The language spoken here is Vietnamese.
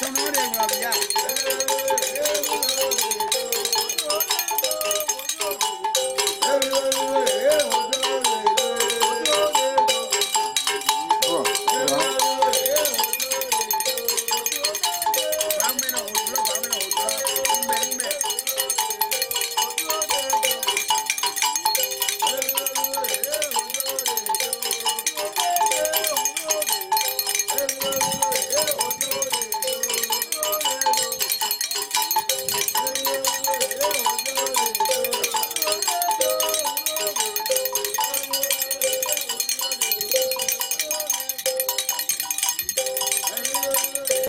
ထုံတော်တယ်ကွာဗျာ